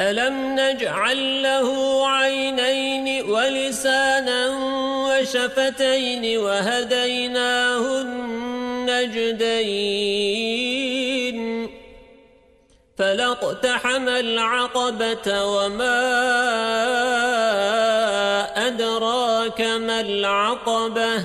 ألم نجعل له عينين ولسانا وشفتين وهديناه النجدين فلاقتحم العقبة وما أدراك ما العقبة